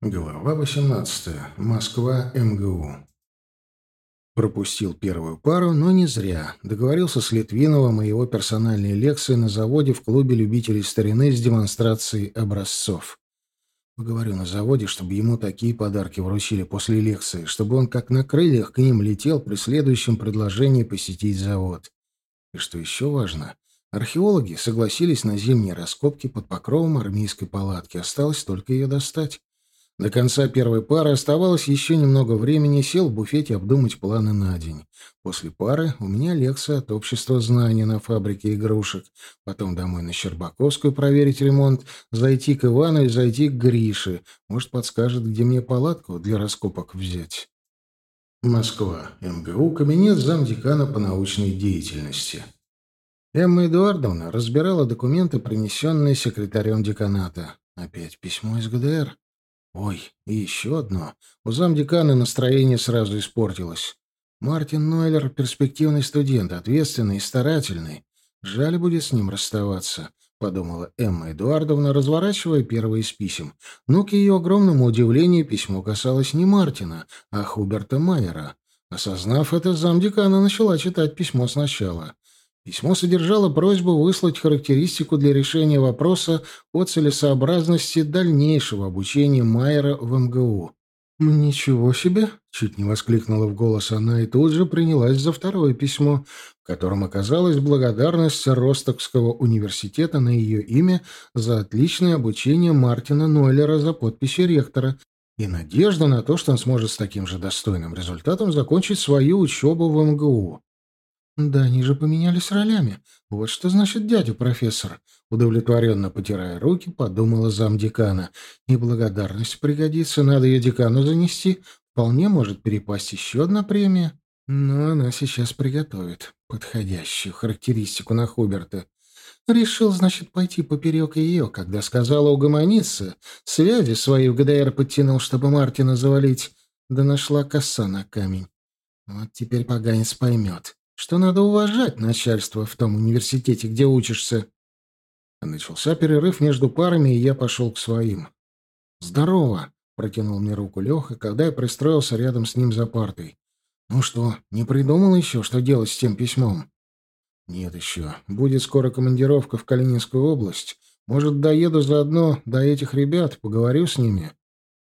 Глава 18. Москва, МГУ. Пропустил первую пару, но не зря. Договорился с Литвиновым о его персональной лекции на заводе в клубе любителей старины с демонстрацией образцов. Поговорю на заводе, чтобы ему такие подарки вручили после лекции, чтобы он как на крыльях к ним летел при следующем предложении посетить завод. И что еще важно, археологи согласились на зимние раскопки под покровом армейской палатки. Осталось только ее достать. До конца первой пары оставалось еще немного времени, сел в буфете обдумать планы на день. После пары у меня лекция от общества знаний на фабрике игрушек. Потом домой на Щербаковскую проверить ремонт, зайти к Ивану и зайти к Грише. Может, подскажет, где мне палатку для раскопок взять. Москва. МГУ. Кабинет замдекана по научной деятельности. Эмма Эдуардовна разбирала документы, принесенные секретарем деканата. Опять письмо из ГДР. Ой, и еще одно. У замдекана настроение сразу испортилось. Мартин Нойлер — перспективный студент, ответственный и старательный. Жаль будет с ним расставаться, — подумала Эмма Эдуардовна, разворачивая первое из писем. Но, к ее огромному удивлению, письмо касалось не Мартина, а Хуберта Майера. Осознав это, замдекана начала читать письмо сначала. Письмо содержало просьбу выслать характеристику для решения вопроса о целесообразности дальнейшего обучения Майера в МГУ. «Ничего себе!» — чуть не воскликнула в голос она и тут же принялась за второе письмо, в котором оказалась благодарность Ростокского университета на ее имя за отличное обучение Мартина Нойлера за подписью ректора и надежда на то, что он сможет с таким же достойным результатом закончить свою учебу в МГУ. «Да они же поменялись ролями. Вот что значит дядя профессор», — удовлетворенно потирая руки, подумала замдекана. «И благодарность пригодится, надо ее декану занести. Вполне может перепасть еще одна премия. Но она сейчас приготовит подходящую характеристику на Хуберта. Решил, значит, пойти поперек ее, когда сказала угомониться. Связи свои в ГДР подтянул, чтобы Мартина завалить. Да нашла коса на камень. Вот теперь поганец поймет что надо уважать начальство в том университете, где учишься. Начался перерыв между парами, и я пошел к своим. «Здорово!» — протянул мне руку Леха, когда я пристроился рядом с ним за партой. «Ну что, не придумал еще, что делать с тем письмом?» «Нет еще. Будет скоро командировка в Калининскую область. Может, доеду заодно до этих ребят, поговорю с ними?»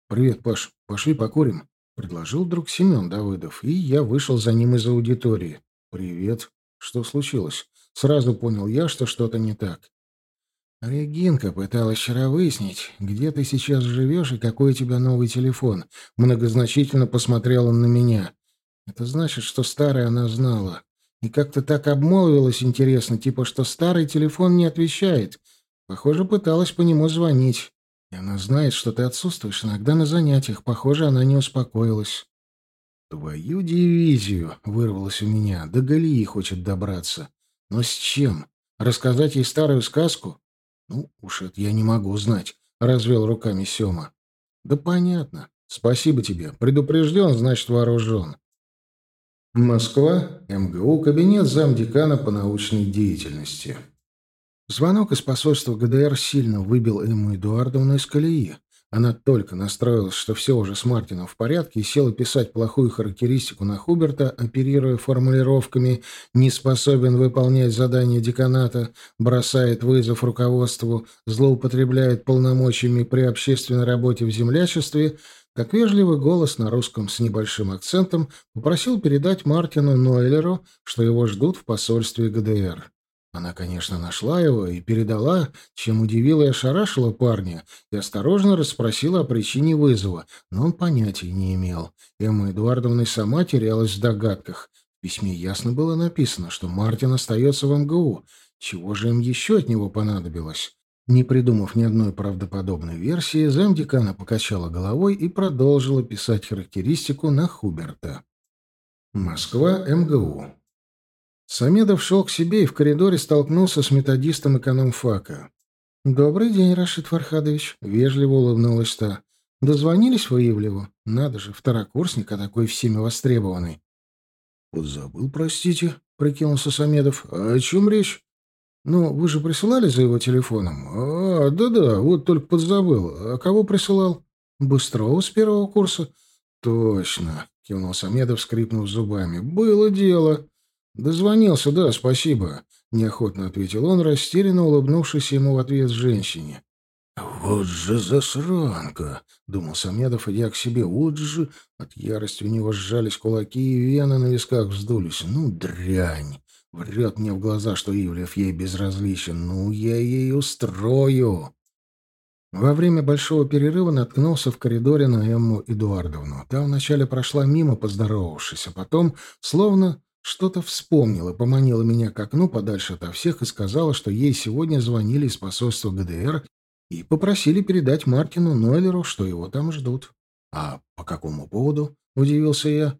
«Привет, Паш. Пошли покурим», — предложил друг Семен Давыдов, и я вышел за ним из аудитории. «Привет. Что случилось?» Сразу понял я, что что-то не так. Регинка пыталась вчера выяснить, где ты сейчас живешь и какой у тебя новый телефон. Многозначительно посмотрел он на меня. Это значит, что старый она знала. И как-то так обмолвилась, интересно, типа, что старый телефон не отвечает. Похоже, пыталась по нему звонить. И она знает, что ты отсутствуешь иногда на занятиях. Похоже, она не успокоилась. «Твою дивизию!» — вырвалось у меня. «До Галии хочет добраться. Но с чем? Рассказать ей старую сказку?» «Ну, уж это я не могу знать», — развел руками Сема. «Да понятно. Спасибо тебе. Предупрежден, значит вооружен». Москва, МГУ, кабинет замдекана по научной деятельности. Звонок из посольства ГДР сильно выбил Эмму Эдуардовну из колеи. Она только настроилась, что все уже с Мартином в порядке, и села писать плохую характеристику на Хуберта, оперируя формулировками «не способен выполнять задания деканата», бросает вызов руководству, злоупотребляет полномочиями при общественной работе в землячестве, как вежливый голос на русском с небольшим акцентом попросил передать Мартину Нойлеру, что его ждут в посольстве ГДР. Она, конечно, нашла его и передала, чем удивила и ошарашила парня, и осторожно расспросила о причине вызова, но он понятия не имел. Эмма Эдуардовна сама терялась в догадках. В письме ясно было написано, что Мартин остается в МГУ. Чего же им еще от него понадобилось? Не придумав ни одной правдоподобной версии, замдекана покачала головой и продолжила писать характеристику на Хуберта. Москва, МГУ. Самедов шел к себе и в коридоре столкнулся с методистом экономфака. «Добрый день, Рашид Фархадович», — вежливо улыбнулась та. «Дозвонились вы Ивлеву? Надо же, второкурсник, а такой всеми востребованный». «Забыл, простите», — прикинулся Самедов. «А о чем речь?» «Ну, вы же присылали за его телефоном?» «А, да-да, вот только подзабыл. А кого присылал?» Быстрова с первого курса?» «Точно», — кивнул Самедов, скрипнув зубами. «Было дело». «Дозвонился, да, спасибо», — неохотно ответил он, растерянно улыбнувшись ему в ответ женщине. «Вот же засранка!» — думал Самедов, идя к себе. «Вот же...» От ярости у него сжались кулаки, и вены на висках вздулись. «Ну, дрянь!» Врет мне в глаза, что Ивлев ей безразличен. «Ну, я ей устрою!» Во время большого перерыва наткнулся в коридоре на Эмму Эдуардовну. Та вначале прошла мимо, поздоровавшись, а потом, словно что-то вспомнила, поманила меня к окну подальше ото всех и сказала, что ей сегодня звонили из посольства ГДР и попросили передать Мартину Нойлеру, что его там ждут. «А по какому поводу?» — удивился я.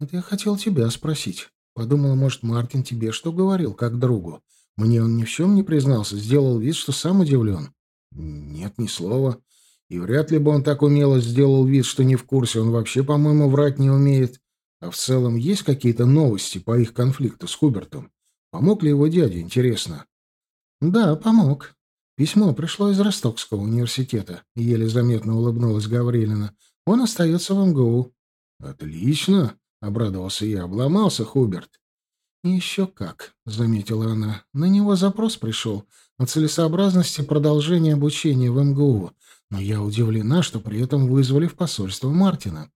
«Это я хотел тебя спросить. Подумала, может, Мартин тебе что говорил, как другу. Мне он ни в чем не признался, сделал вид, что сам удивлен». «Нет, ни слова. И вряд ли бы он так умело сделал вид, что не в курсе. Он вообще, по-моему, врать не умеет. А в целом есть какие-то новости по их конфликту с Хубертом? Помог ли его дядя, интересно?» «Да, помог. Письмо пришло из Ростокского университета, еле заметно улыбнулась Гаврилина. Он остается в МГУ. Отлично, обрадовался я. Обломался Хуберт. Еще как, заметила она. На него запрос пришел о целесообразности продолжения обучения в МГУ, но я удивлена, что при этом вызвали в посольство Мартина.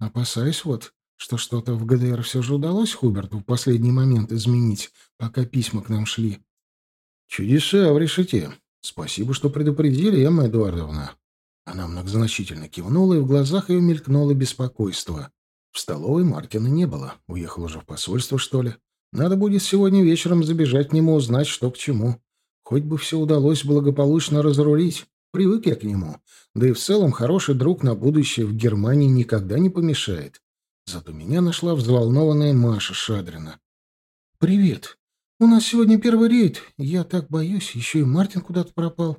Опасаюсь вот, что что-то в ГДР все же удалось Хуберту в последний момент изменить, пока письма к нам шли. «Чудеса в решете», «Спасибо, что предупредили, Эмма Эдуардовна». Она многозначительно кивнула, и в глазах ее мелькнуло беспокойство. В столовой Мартина не было. Уехал уже в посольство, что ли? Надо будет сегодня вечером забежать к нему, узнать, что к чему. Хоть бы все удалось благополучно разрулить. Привык я к нему. Да и в целом хороший друг на будущее в Германии никогда не помешает. Зато меня нашла взволнованная Маша Шадрина. «Привет. «У нас сегодня первый рейд. Я так боюсь. Еще и Мартин куда-то пропал».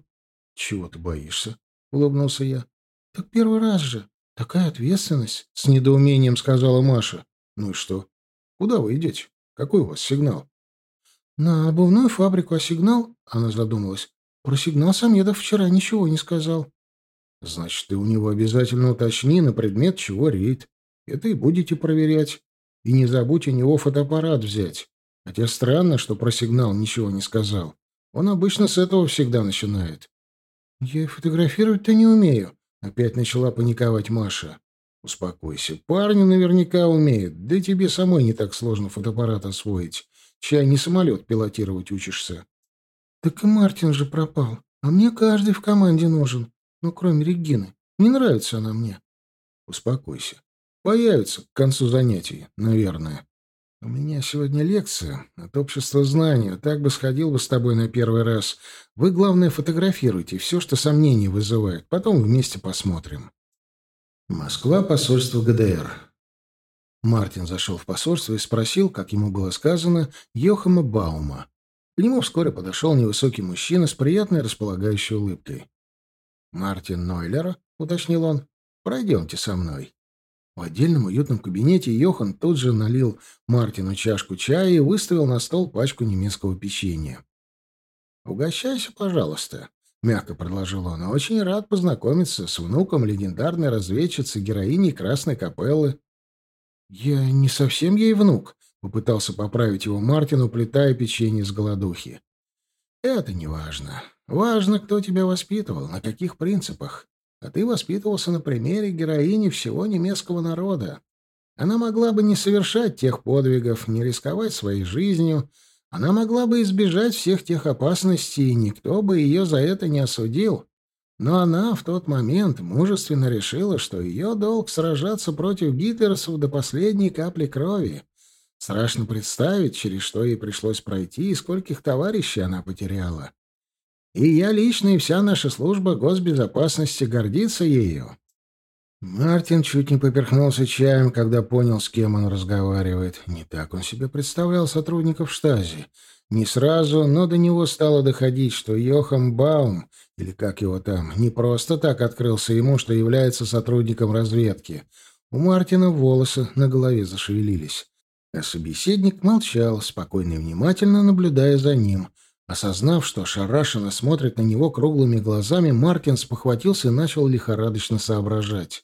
«Чего ты боишься?» — улыбнулся я. «Так первый раз же. Такая ответственность», — с недоумением сказала Маша. «Ну и что? Куда вы идете? Какой у вас сигнал?» «На обувную фабрику, а сигнал...» — она задумалась. «Про сигнал Самедов вчера ничего не сказал». «Значит, ты у него обязательно уточни на предмет, чего рейд. Это и будете проверять. И не забудь у него фотоаппарат взять. Хотя странно, что про сигнал ничего не сказал. Он обычно с этого всегда начинает. «Я фотографировать-то не умею», — опять начала паниковать Маша. «Успокойся. Парни наверняка умеют. Да тебе самой не так сложно фотоаппарат освоить. Чай не самолет пилотировать учишься». «Так и Мартин же пропал. А мне каждый в команде нужен. Ну, кроме Регины. Не нравится она мне». «Успокойся. Появится к концу занятий, наверное». «У меня сегодня лекция от общества знания. Так бы сходил бы с тобой на первый раз. Вы, главное, фотографируйте все, что сомнений вызывает. Потом вместе посмотрим». Москва, посольство ГДР. Мартин зашел в посольство и спросил, как ему было сказано, Йохама Баума. К нему вскоре подошел невысокий мужчина с приятной располагающей улыбкой. «Мартин Нойлер?» — уточнил он. «Пройдемте со мной». В отдельном уютном кабинете Йохан тут же налил Мартину чашку чая и выставил на стол пачку немецкого печенья. «Угощайся, пожалуйста», — мягко предложил он. «Очень рад познакомиться с внуком легендарной разведчицы, героини Красной Капеллы». «Я не совсем ей внук», — попытался поправить его Мартин, уплетая печенье с голодухи. «Это не важно. Важно, кто тебя воспитывал, на каких принципах а ты воспитывался на примере героини всего немецкого народа. Она могла бы не совершать тех подвигов, не рисковать своей жизнью, она могла бы избежать всех тех опасностей, и никто бы ее за это не осудил. Но она в тот момент мужественно решила, что ее долг сражаться против гитлеровцев до последней капли крови. Страшно представить, через что ей пришлось пройти и скольких товарищей она потеряла. И я лично и вся наша служба госбезопасности гордится ею. Мартин чуть не поперхнулся чаем, когда понял, с кем он разговаривает. Не так он себе представлял сотрудников штази. Не сразу, но до него стало доходить, что Йохам Баум, или как его там, не просто так открылся ему, что является сотрудником разведки. У Мартина волосы на голове зашевелились. А собеседник молчал, спокойно и внимательно наблюдая за ним — Осознав, что шарашенно смотрит на него круглыми глазами, Маркинс похватился и начал лихорадочно соображать.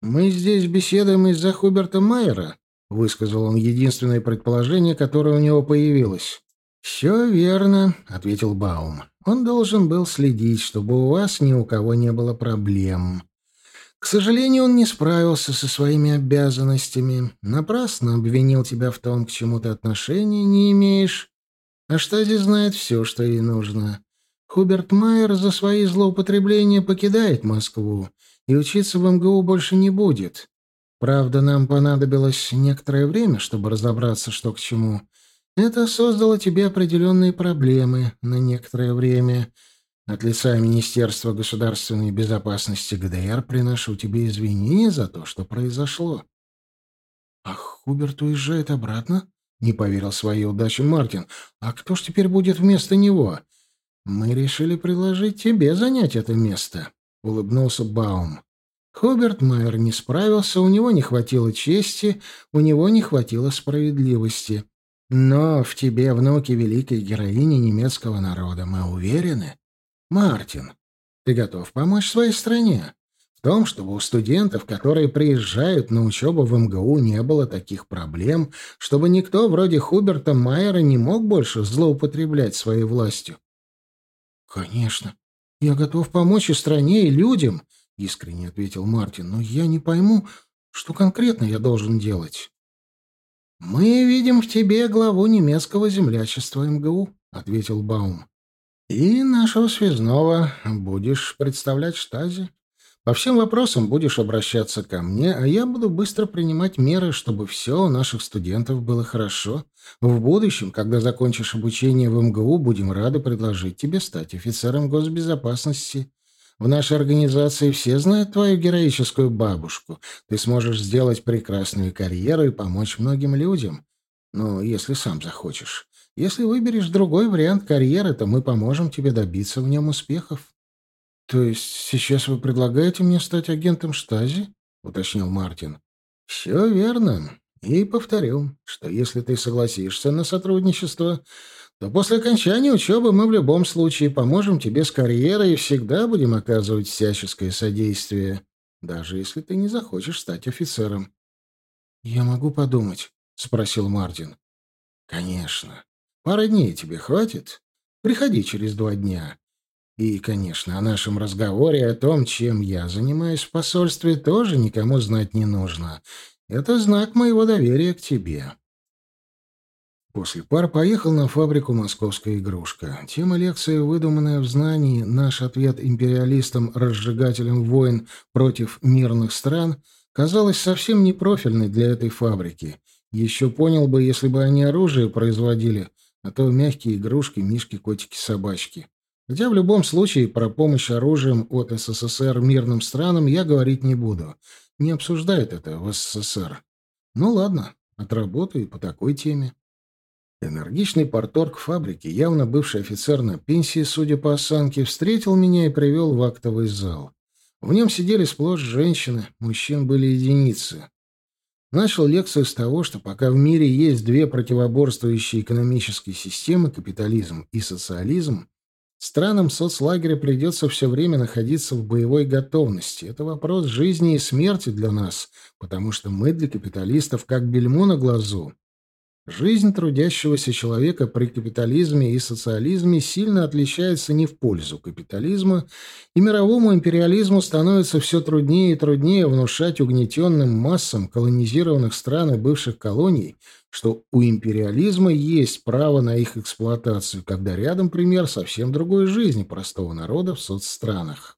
«Мы здесь беседуем из-за Хуберта Майера», — высказал он единственное предположение, которое у него появилось. «Все верно», — ответил Баум. «Он должен был следить, чтобы у вас ни у кого не было проблем. К сожалению, он не справился со своими обязанностями. Напрасно обвинил тебя в том, к чему ты отношения не имеешь. А Штази знает все, что ей нужно. Хуберт Майер за свои злоупотребления покидает Москву и учиться в МГУ больше не будет. Правда, нам понадобилось некоторое время, чтобы разобраться, что к чему. Это создало тебе определенные проблемы на некоторое время. От лица Министерства государственной безопасности ГДР приношу тебе извинения за то, что произошло. — А Хуберт уезжает обратно? — не поверил своей удаче Мартин. — А кто ж теперь будет вместо него? — Мы решили предложить тебе занять это место, — улыбнулся Баум. Хуберт Майер не справился, у него не хватило чести, у него не хватило справедливости. Но в тебе внуки великой героини немецкого народа, мы уверены. Мартин, ты готов помочь своей стране? В том, чтобы у студентов, которые приезжают на учебу в МГУ, не было таких проблем, чтобы никто вроде Хуберта Майера не мог больше злоупотреблять своей властью. «Конечно. Я готов помочь и стране, и людям», — искренне ответил Мартин. «Но я не пойму, что конкретно я должен делать». «Мы видим в тебе главу немецкого землячества МГУ», — ответил Баум. «И нашего связного будешь представлять штази. По всем вопросам будешь обращаться ко мне, а я буду быстро принимать меры, чтобы все у наших студентов было хорошо. В будущем, когда закончишь обучение в МГУ, будем рады предложить тебе стать офицером госбезопасности. В нашей организации все знают твою героическую бабушку. Ты сможешь сделать прекрасную карьеру и помочь многим людям. Ну, если сам захочешь. Если выберешь другой вариант карьеры, то мы поможем тебе добиться в нем успехов. — То есть сейчас вы предлагаете мне стать агентом Штази? — уточнил Мартин. — Все верно. И повторю, что если ты согласишься на сотрудничество, то после окончания учебы мы в любом случае поможем тебе с карьерой и всегда будем оказывать всяческое содействие, даже если ты не захочешь стать офицером. — Я могу подумать, — спросил Мартин. — Конечно. Пара дней тебе хватит? Приходи через два дня. И, конечно, о нашем разговоре о том, чем я занимаюсь в посольстве, тоже никому знать не нужно. Это знак моего доверия к тебе. После пар поехал на фабрику «Московская игрушка». Тема лекции, выдуманная в знании «Наш ответ империалистам-разжигателям войн против мирных стран», казалась совсем не профильной для этой фабрики. Еще понял бы, если бы они оружие производили, а то мягкие игрушки, мишки, котики, собачки. Хотя в любом случае про помощь оружием от СССР мирным странам я говорить не буду. Не обсуждают это в СССР. Ну ладно, отработаю по такой теме. Энергичный порторг фабрики, явно бывший офицер на пенсии, судя по осанке, встретил меня и привел в актовый зал. В нем сидели сплошь женщины, мужчин были единицы. Начал лекцию с того, что пока в мире есть две противоборствующие экономические системы, капитализм и социализм, странам соцлагеря придется все время находиться в боевой готовности. Это вопрос жизни и смерти для нас, потому что мы для капиталистов как бельмо на глазу. Жизнь трудящегося человека при капитализме и социализме сильно отличается не в пользу капитализма, и мировому империализму становится все труднее и труднее внушать угнетенным массам колонизированных стран и бывших колоний, что у империализма есть право на их эксплуатацию, когда рядом пример совсем другой жизни простого народа в соцстранах.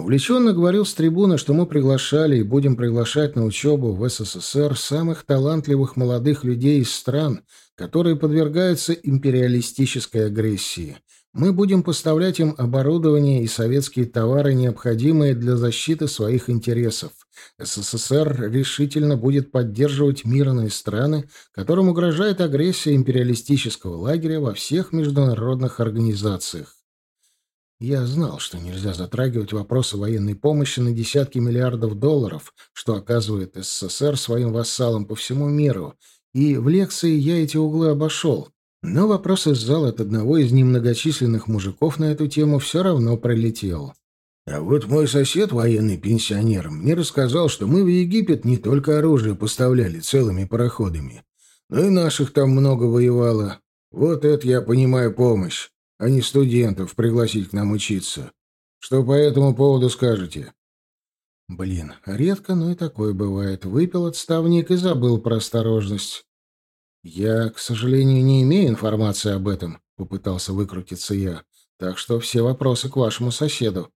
Увлеченно говорил с трибуны, что мы приглашали и будем приглашать на учебу в СССР самых талантливых молодых людей из стран, которые подвергаются империалистической агрессии. Мы будем поставлять им оборудование и советские товары, необходимые для защиты своих интересов. СССР решительно будет поддерживать мирные страны, которым угрожает агрессия империалистического лагеря во всех международных организациях. Я знал, что нельзя затрагивать вопросы военной помощи на десятки миллиардов долларов, что оказывает СССР своим вассалам по всему миру, и в лекции я эти углы обошел. Но вопрос из зала от одного из немногочисленных мужиков на эту тему все равно пролетел. А вот мой сосед, военный пенсионер, мне рассказал, что мы в Египет не только оружие поставляли целыми пароходами, но и наших там много воевало. Вот это я понимаю помощь, а не студентов пригласить к нам учиться. Что по этому поводу скажете? Блин, редко, но и такое бывает. Выпил отставник и забыл про осторожность. Я, к сожалению, не имею информации об этом, попытался выкрутиться я. Так что все вопросы к вашему соседу.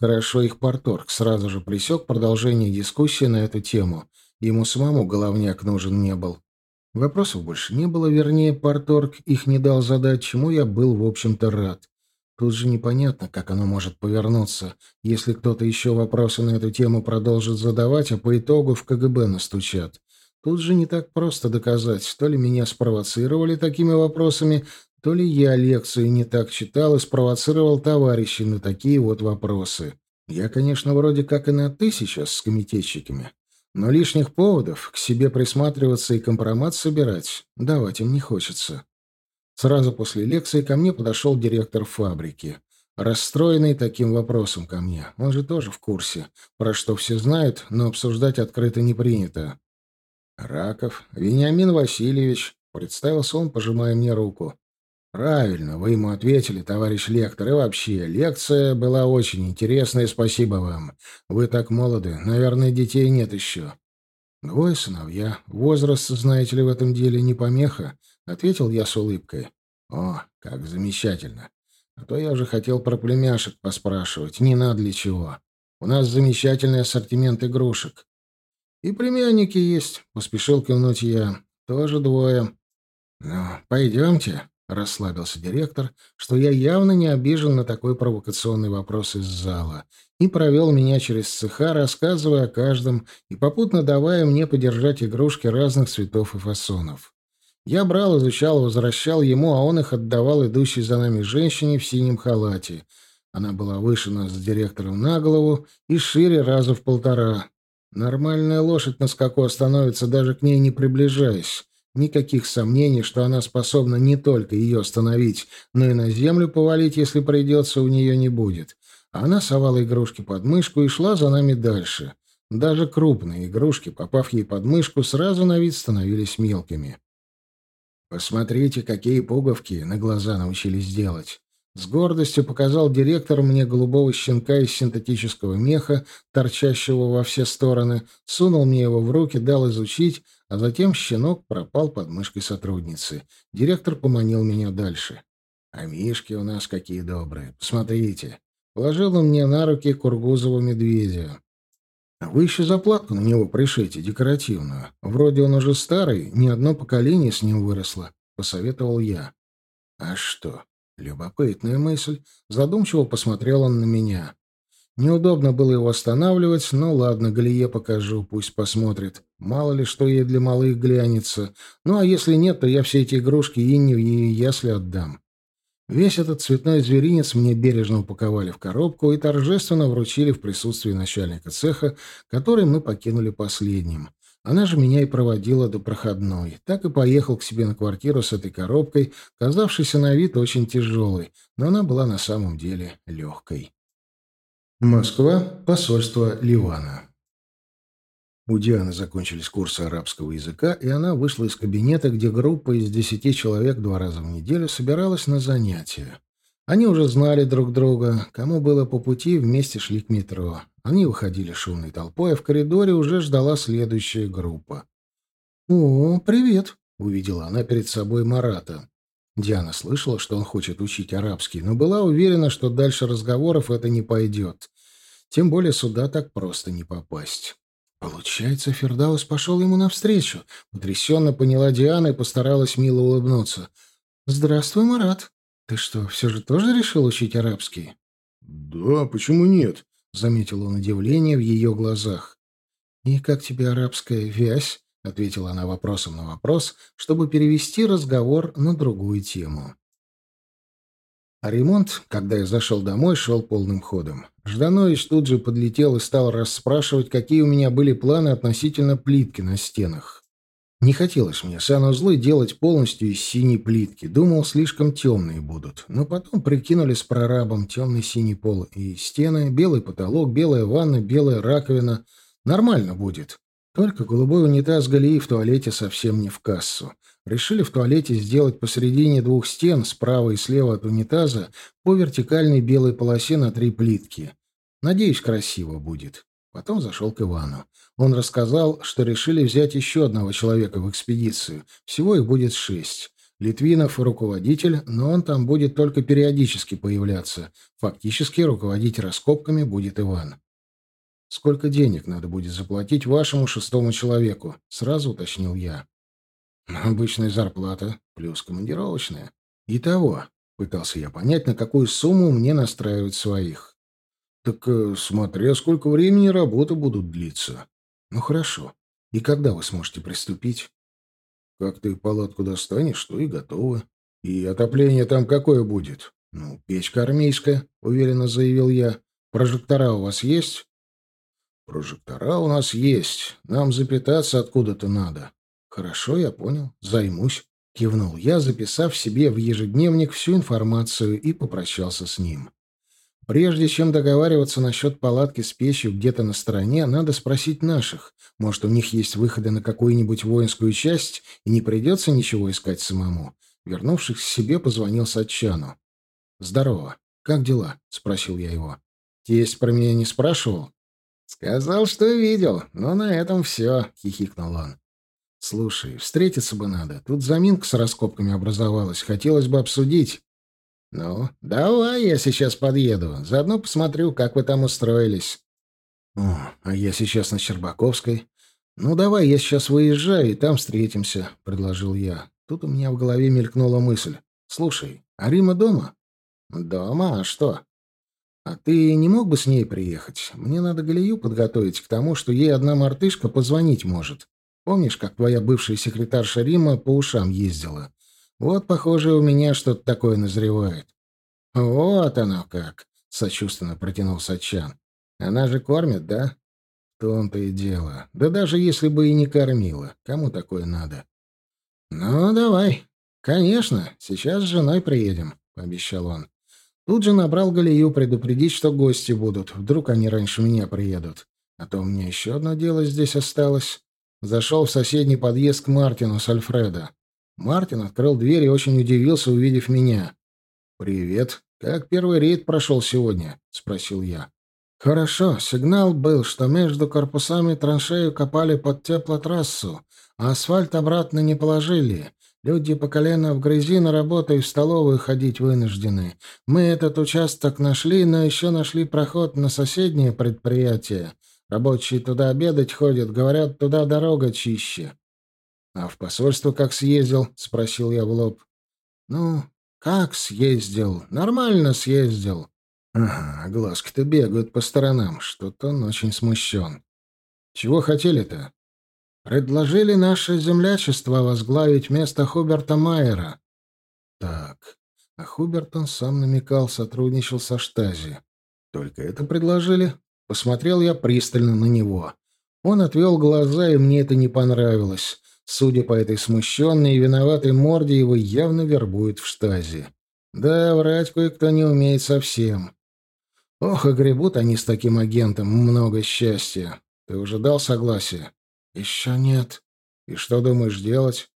Хорошо их порторг сразу же присек продолжение дискуссии на эту тему. Ему самому головняк нужен не был. Вопросов больше не было, вернее, порторг их не дал задать, чему я был, в общем-то, рад. Тут же непонятно, как оно может повернуться, если кто-то еще вопросы на эту тему продолжит задавать, а по итогу в КГБ настучат. Тут же не так просто доказать, то ли меня спровоцировали такими вопросами, то ли я лекцию не так читал и спровоцировал товарищей на такие вот вопросы. Я, конечно, вроде как и на «ты» сейчас с комитетчиками, но лишних поводов к себе присматриваться и компромат собирать давать им не хочется. Сразу после лекции ко мне подошел директор фабрики. Расстроенный таким вопросом ко мне. Он же тоже в курсе, про что все знают, но обсуждать открыто не принято. «Раков, Вениамин Васильевич», — представился он, пожимая мне руку. «Правильно, вы ему ответили, товарищ лектор. И вообще, лекция была очень интересная, спасибо вам. Вы так молоды, наверное, детей нет еще». «Двое сыновья. Возраст, знаете ли, в этом деле не помеха», — ответил я с улыбкой. «О, как замечательно. А то я уже хотел про племяшек поспрашивать. Не надо для чего. У нас замечательный ассортимент игрушек». «И племянники есть», — поспешил кивнуть я. «Тоже двое». «Ну, пойдемте», — расслабился директор, что я явно не обижен на такой провокационный вопрос из зала, и провел меня через цеха, рассказывая о каждом и попутно давая мне подержать игрушки разных цветов и фасонов. Я брал, изучал, возвращал ему, а он их отдавал идущей за нами женщине в синем халате. Она была выше нас с директором на голову и шире раза в полтора. Нормальная лошадь на скаку остановится, даже к ней не приближаясь. Никаких сомнений, что она способна не только ее остановить, но и на землю повалить, если придется, у нее не будет. Она совала игрушки под мышку и шла за нами дальше. Даже крупные игрушки, попав ей под мышку, сразу на вид становились мелкими. «Посмотрите, какие пуговки на глаза научились делать!» С гордостью показал директор мне голубого щенка из синтетического меха, торчащего во все стороны, сунул мне его в руки, дал изучить, а затем щенок пропал под мышкой сотрудницы. Директор поманил меня дальше. «А мишки у нас какие добрые! Посмотрите!» Положил он мне на руки Кургузова медведя. «А вы еще заплатку на него пришейте, декоративную. Вроде он уже старый, ни одно поколение с ним выросло», — посоветовал я. «А что?» Любопытная мысль. Задумчиво посмотрел он на меня. Неудобно было его останавливать, но ладно, Галие покажу, пусть посмотрит. Мало ли, что ей для малых глянется. Ну, а если нет, то я все эти игрушки Инне в ее ясли отдам. Весь этот цветной зверинец мне бережно упаковали в коробку и торжественно вручили в присутствии начальника цеха, который мы покинули последним. Она же меня и проводила до проходной. Так и поехал к себе на квартиру с этой коробкой, казавшейся на вид очень тяжелой, но она была на самом деле легкой. Москва, посольство Ливана. У Дианы закончились курсы арабского языка, и она вышла из кабинета, где группа из десяти человек два раза в неделю собиралась на занятия. Они уже знали друг друга, кому было по пути, вместе шли к метро. Они выходили шумной толпой, а в коридоре уже ждала следующая группа. «О, привет!» — увидела она перед собой Марата. Диана слышала, что он хочет учить арабский, но была уверена, что дальше разговоров это не пойдет. Тем более сюда так просто не попасть. Получается, Фердаус пошел ему навстречу. Потрясенно поняла Диана и постаралась мило улыбнуться. «Здравствуй, Марат!» «Ты что, все же тоже решил учить арабский?» «Да, почему нет?» — заметил он удивление в ее глазах. «И как тебе арабская вязь?» — ответила она вопросом на вопрос, чтобы перевести разговор на другую тему. А ремонт, когда я зашел домой, шел полным ходом. Жданович тут же подлетел и стал расспрашивать, какие у меня были планы относительно плитки на стенах. Не хотелось мне санузлы делать полностью из синей плитки. Думал, слишком темные будут. Но потом прикинули с прорабом темный синий пол и стены, белый потолок, белая ванна, белая раковина. Нормально будет. Только голубой унитаз Галии в туалете совсем не в кассу. Решили в туалете сделать посередине двух стен, справа и слева от унитаза, по вертикальной белой полосе на три плитки. Надеюсь, красиво будет. Потом зашел к Ивану. Он рассказал, что решили взять еще одного человека в экспедицию. Всего их будет шесть. Литвинов — руководитель, но он там будет только периодически появляться. Фактически руководить раскопками будет Иван. «Сколько денег надо будет заплатить вашему шестому человеку?» — сразу уточнил я. «Обычная зарплата, плюс командировочная. Итого», — пытался я понять, на какую сумму мне настраивать своих. Так э, смотря сколько времени работы будут длиться. Ну хорошо. И когда вы сможете приступить? Как ты палатку достанешь, то и готово. И отопление там какое будет? Ну, печка армейская, уверенно заявил я. Прожектора у вас есть? Прожектора у нас есть. Нам запитаться откуда-то надо. Хорошо, я понял. Займусь. Кивнул я, записав себе в ежедневник всю информацию и попрощался с ним. Прежде чем договариваться насчет палатки с печью где-то на стороне, надо спросить наших. Может, у них есть выходы на какую-нибудь воинскую часть, и не придется ничего искать самому. Вернувшись к себе, позвонил Сатчану. «Здорово. Как дела?» — спросил я его. «Тесть про меня не спрашивал?» «Сказал, что видел, но на этом все», — хихикнул он. «Слушай, встретиться бы надо. Тут заминка с раскопками образовалась. Хотелось бы обсудить». «Ну, давай я сейчас подъеду. Заодно посмотрю, как вы там устроились». «О, а я сейчас на Щербаковской. Ну, давай я сейчас выезжаю, и там встретимся», — предложил я. Тут у меня в голове мелькнула мысль. «Слушай, а Рима дома?» «Дома? А что?» «А ты не мог бы с ней приехать? Мне надо Галию подготовить к тому, что ей одна мартышка позвонить может. Помнишь, как твоя бывшая секретарша Рима по ушам ездила? Вот, похоже, у меня что-то такое назревает. Вот оно как, сочувственно протянул Сачан. Она же кормит, да? В том-то и дело. Да даже если бы и не кормила, кому такое надо? Ну, давай. Конечно, сейчас с женой приедем, пообещал он. Тут же набрал Галию предупредить, что гости будут. Вдруг они раньше меня приедут. А то у меня еще одно дело здесь осталось. Зашел в соседний подъезд к Мартину с Альфредо. Мартин открыл дверь и очень удивился, увидев меня. «Привет. Как первый рейд прошел сегодня?» — спросил я. «Хорошо. Сигнал был, что между корпусами траншею копали под теплотрассу, а асфальт обратно не положили. Люди по колено в грязи на работу и в столовую ходить вынуждены. Мы этот участок нашли, но еще нашли проход на соседнее предприятие. Рабочие туда обедать ходят, говорят, туда дорога чище. «А в посольство как съездил?» — спросил я в лоб. «Ну, как съездил? Нормально съездил». «Ага, глазки-то бегают по сторонам. Что-то он очень смущен. Чего хотели-то?» «Предложили наше землячество возглавить место Хуберта Майера». «Так, а Хуберт он сам намекал, сотрудничал со Штази. Только это предложили?» Посмотрел я пристально на него. Он отвел глаза, и мне это не понравилось. Судя по этой смущенной и виноватой морде, его явно вербуют в штазе. Да, врать кое-кто не умеет совсем. Ох, и гребут они с таким агентом. Много счастья. Ты уже дал согласие? Еще нет. И что думаешь делать?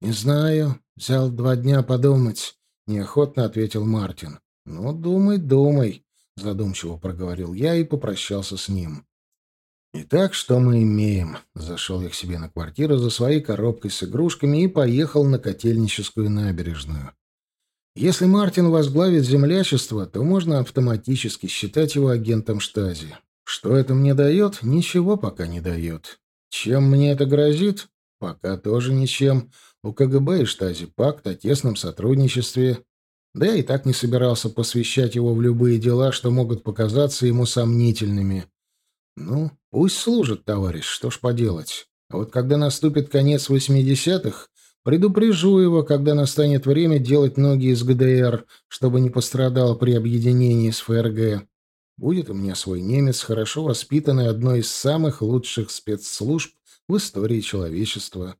Не знаю. Взял два дня подумать. Неохотно ответил Мартин. Ну, думай, думай. Задумчиво проговорил я и попрощался с ним. Итак, что мы имеем? Зашел я к себе на квартиру за своей коробкой с игрушками и поехал на Котельническую набережную. Если Мартин возглавит землячество, то можно автоматически считать его агентом штази. Что это мне дает? Ничего пока не дает. Чем мне это грозит? Пока тоже ничем. У КГБ и штази пакт о тесном сотрудничестве. Да я и так не собирался посвящать его в любые дела, что могут показаться ему сомнительными. Ну, пусть служит, товарищ, что ж поделать. А вот когда наступит конец восьмидесятых, предупрежу его, когда настанет время делать ноги из ГДР, чтобы не пострадал при объединении с ФРГ. Будет у меня свой немец, хорошо воспитанный одной из самых лучших спецслужб в истории человечества.